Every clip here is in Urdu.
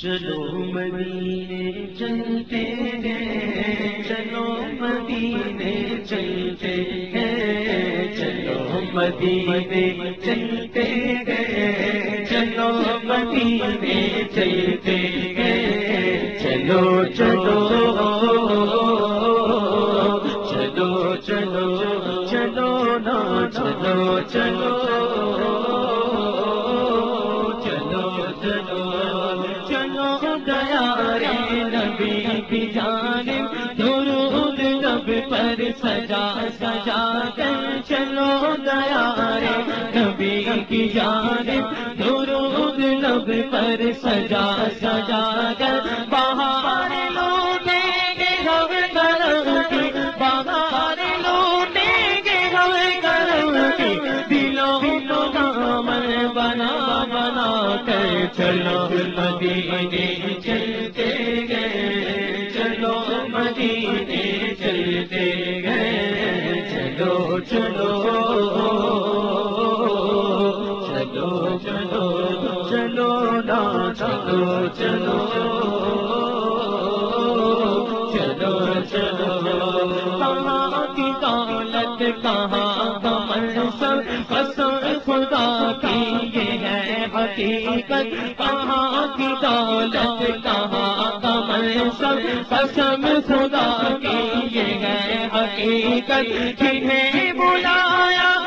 چلو مدینے چلتے گئے چلو مدینے چلتے گئے چلو مدینے چلتے گئے چلو مدینے چلتے گئے چلو چلو چلو چلو چلو نا چلو چلو کی جانب درود رب پر سجا سجا کر چلو دیا رے نبی کی جانب درود رب پر سجا سجا کر باہر چلو چلو چلو، نا، چلو چلو چلو چلو۔ کہاں کی دولت کہاں کمل سب قسم خدا کی یہ ہے حقیقت۔ کہاں کی دولت کہاں کمل سب قسم خدا کی یہ ہے حقیقت۔ جنہیں بلایا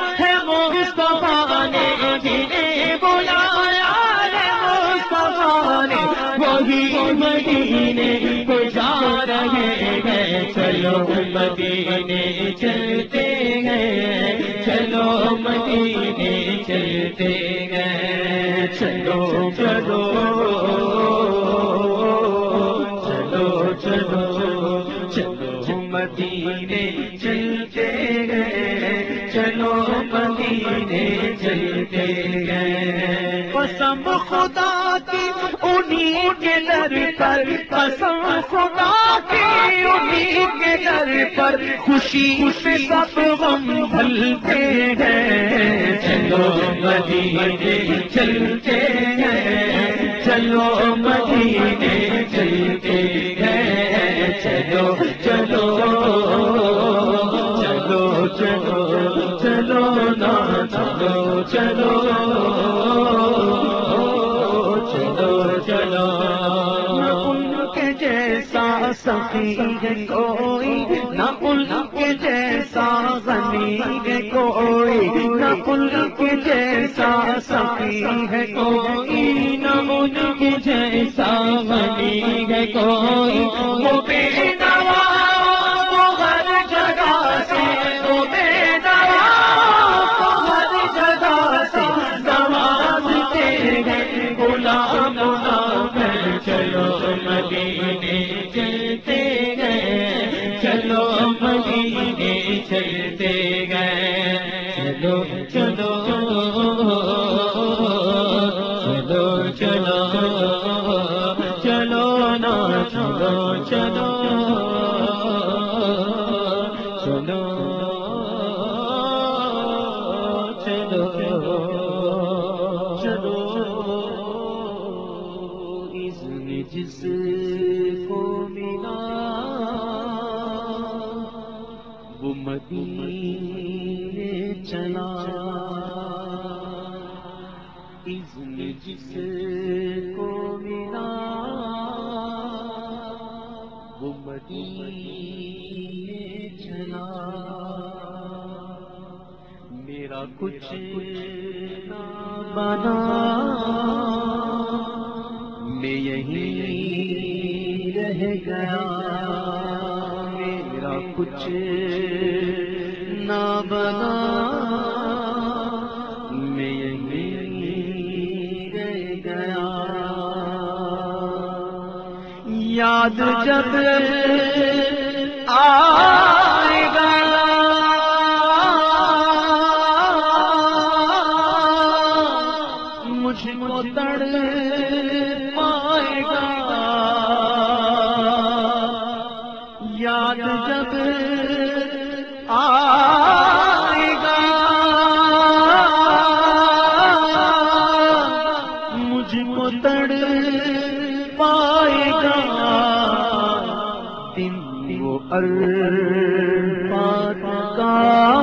نے جنہیں بلایا نے۔ وہی مدینے کو جا رہے ہیں۔ چلو مدینے چلتے گئے چلو مدینے چلتے گئے چلو چلو۔ چلو چلو۔ چلو مدینے چلتے مدینے چلتے گئے قسم خدا کی انہیں کے در پر قسم خدا کی انہیں کے در پر خوشی سے سب غم بھلتے ہیں۔ چلو مدینے چلتے ہیں، چلو مدینے چلتے ہیں۔ چلو چلو ان کے جیسا سخی کوئی، نہ ان کے جیسا غنی ہے کوئی، نہ ان کے جیسا سخی ہے کوئی، نہ ان کے جیسا غنی ہے کوئی۔ وہ بے نواز چلو مدینے چلتے گئے۔ چلو مدینے چلتے گئے۔ چلو چلو چلو چلو چلو نا چلو چلو چلو چلو جس کو ملا۔ وہ مدینے چلا۔ اس نے جس کو ملا۔ وہ مدینے چلا۔ میرا کچھ نہ بنا۔ میں یہی رہ گیا میرا کچھ نہ بنا۔ میں رہ گیا۔ یاد جب آ مجھ کو تڑ پائے گا۔ دن وہ الفات کا